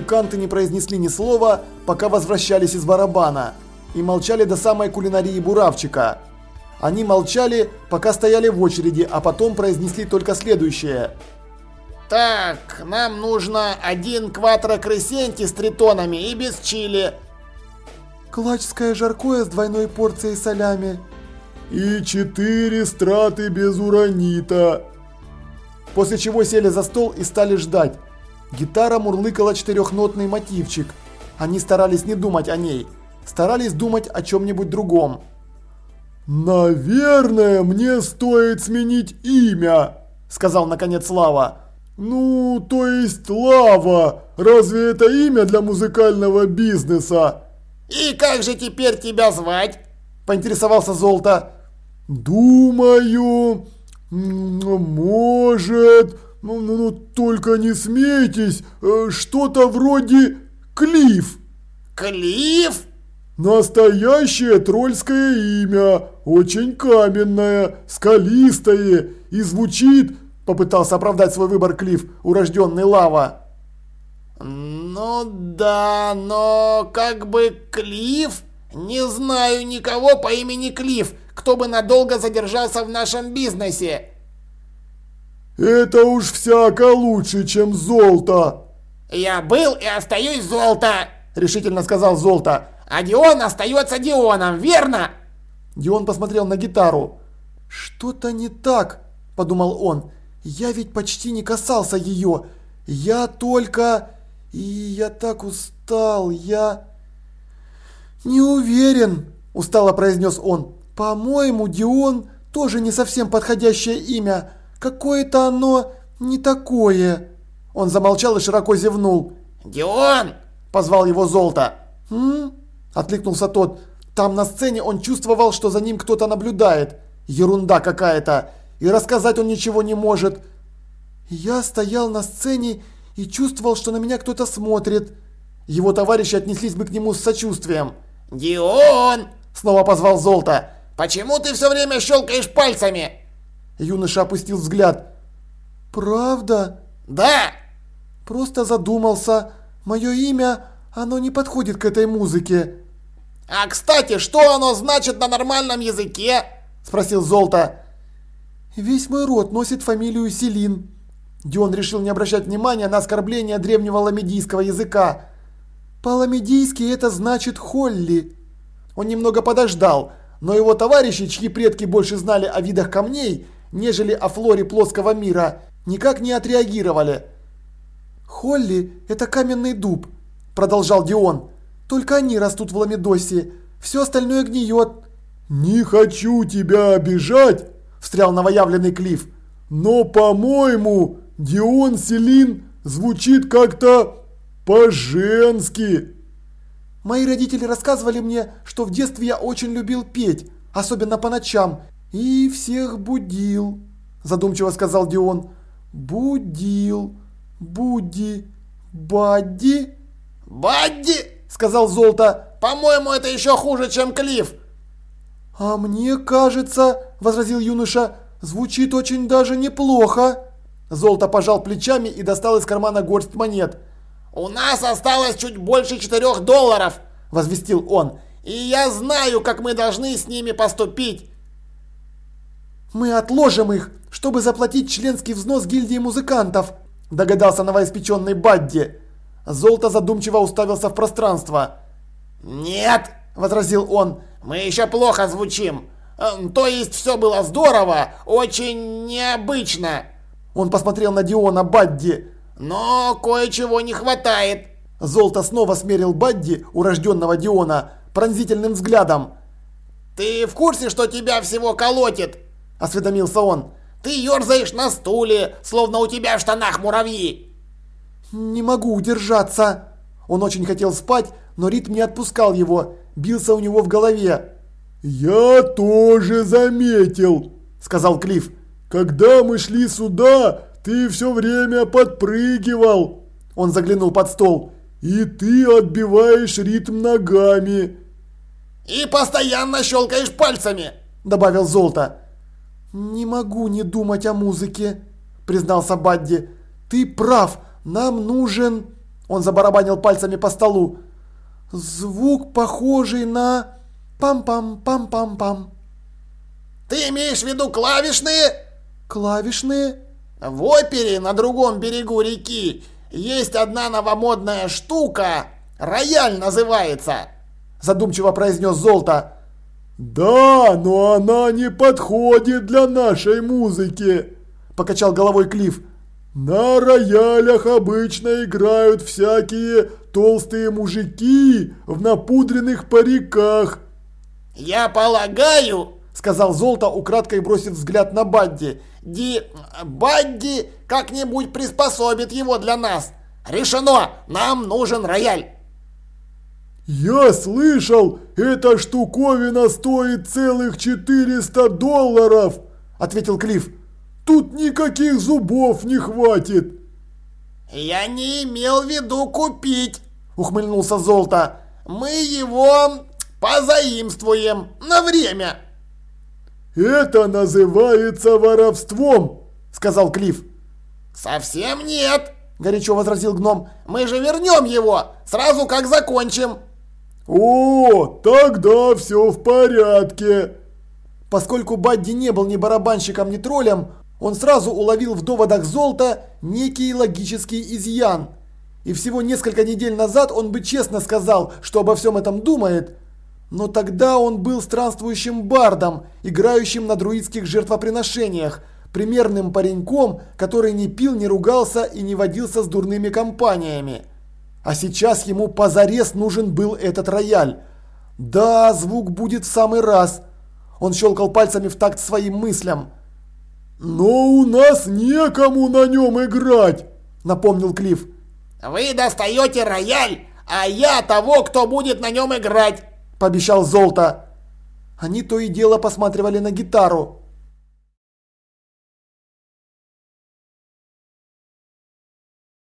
Музыканты не произнесли ни слова, пока возвращались из барабана. И молчали до самой кулинарии буравчика. Они молчали, пока стояли в очереди, а потом произнесли только следующее. «Так, нам нужно один кватро крысенти с тритонами и без чили». «Клачское жаркое с двойной порцией солями». «И четыре страты без уранита». После чего сели за стол и стали ждать. Гитара мурлыкала четырехнотный мотивчик. Они старались не думать о ней, старались думать о чем-нибудь другом. «Наверное, мне стоит сменить имя», – сказал наконец Лава. «Ну, то есть Лава, разве это имя для музыкального бизнеса?» «И как же теперь тебя звать?» – поинтересовался Золото. «Думаю, может, ну, ну, ну только не смейтесь, э, что-то вроде Клифф». «Клифф?» Настоящее тролльское имя, очень каменное, скалистое и звучит, попытался оправдать свой выбор Клифф, урожденный лава. Ну да, но как бы Клифф? Не знаю никого по имени Клифф, кто бы надолго задержался в нашем бизнесе. Это уж всяко лучше, чем золото. Я был и остаюсь золото, решительно сказал золото. А Дион остается Дионом, верно? Дион посмотрел на гитару. Что-то не так, подумал он. Я ведь почти не касался ее. Я только... И я так устал, я... Не уверен, устало произнес он. По-моему, Дион тоже не совсем подходящее имя. Какое-то оно не такое. Он замолчал и широко зевнул. «Дион!» – позвал его Золото. «М? Откликнулся тот. Там на сцене он чувствовал, что за ним кто-то наблюдает. Ерунда какая-то. И рассказать он ничего не может. Я стоял на сцене и чувствовал, что на меня кто-то смотрит. Его товарищи отнеслись бы к нему с сочувствием. «Дион!» – снова позвал Золото. «Почему ты все время щелкаешь пальцами?» Юноша опустил взгляд. «Правда?» «Да!» «Просто задумался. Мое имя оно не подходит к этой музыке. А кстати, что оно значит на нормальном языке? Спросил Золото. Весь мой род носит фамилию Селин. Дион решил не обращать внимания на оскорбление древнего ламедийского языка. По-ламедийски это значит «холли». Он немного подождал, но его товарищи, чьи предки больше знали о видах камней, нежели о флоре плоского мира, никак не отреагировали. «Холли – это каменный дуб», продолжал Дион. Только они растут в Ламедосе. Все остальное гниет. Не хочу тебя обижать, встрял новоявленный Клифф. Но, по-моему, Дион Селин звучит как-то по-женски. Мои родители рассказывали мне, что в детстве я очень любил петь, особенно по ночам, и всех будил, задумчиво сказал Дион. Будил, Буди, Бадди. «Бадди!» – сказал Золото. «По-моему, это еще хуже, чем Клифф!» «А мне кажется, – возразил юноша, – звучит очень даже неплохо!» Золото пожал плечами и достал из кармана горсть монет. «У нас осталось чуть больше четырех долларов!» – возвестил он. «И я знаю, как мы должны с ними поступить!» «Мы отложим их, чтобы заплатить членский взнос гильдии музыкантов», – догадался новоиспеченный Бадди. Золото задумчиво уставился в пространство. «Нет!» – возразил он. «Мы еще плохо звучим. Эм, то есть все было здорово, очень необычно». Он посмотрел на Диона Бадди. «Но кое-чего не хватает». Золото снова смерил Бадди, урожденного Диона, пронзительным взглядом. «Ты в курсе, что тебя всего колотит?» – осведомился он. «Ты ерзаешь на стуле, словно у тебя в штанах муравьи». «Не могу удержаться!» Он очень хотел спать, но ритм не отпускал его, бился у него в голове. «Я тоже заметил», – сказал Клифф. «Когда мы шли сюда, ты все время подпрыгивал». Он заглянул под стол. «И ты отбиваешь ритм ногами». «И постоянно щелкаешь пальцами», – добавил Золото. «Не могу не думать о музыке», – признался Бадди. «Ты прав, нам нужен...» Он забарабанил пальцами по столу. «Звук похожий на... пам-пам-пам-пам-пам». «Ты имеешь в виду клавишные?» «Клавишные?» «В опере на другом берегу реки есть одна новомодная штука. Рояль называется!» Задумчиво произнес Золото. «Да, но она не подходит для нашей музыки», – покачал головой Клифф. «На роялях обычно играют всякие толстые мужики в напудренных париках». «Я полагаю», – сказал Золото, украдкой бросив взгляд на Бадди. «Ди... Бадди как-нибудь приспособит его для нас. Решено, нам нужен рояль». «Я слышал, эта штуковина стоит целых 400 долларов!» – ответил Клифф. «Тут никаких зубов не хватит!» «Я не имел в виду купить!» – ухмыльнулся Золото. «Мы его позаимствуем на время!» «Это называется воровством!» – сказал Клифф. «Совсем нет!» – горячо возразил гном. «Мы же вернем его, сразу как закончим!» «О, тогда все в порядке!» Поскольку Бадди не был ни барабанщиком, ни троллем, он сразу уловил в доводах Золта некий логический изъян. И всего несколько недель назад он бы честно сказал, что обо всем этом думает. Но тогда он был странствующим бардом, играющим на друидских жертвоприношениях, примерным пареньком, который не пил, не ругался и не водился с дурными компаниями. А сейчас ему позарез нужен был этот рояль. Да, звук будет в самый раз. Он щелкал пальцами в такт своим мыслям. «Но у нас некому на нем играть», — напомнил Клифф. «Вы достаете рояль, а я того, кто будет на нем играть», — пообещал Золото. Они то и дело посматривали на гитару.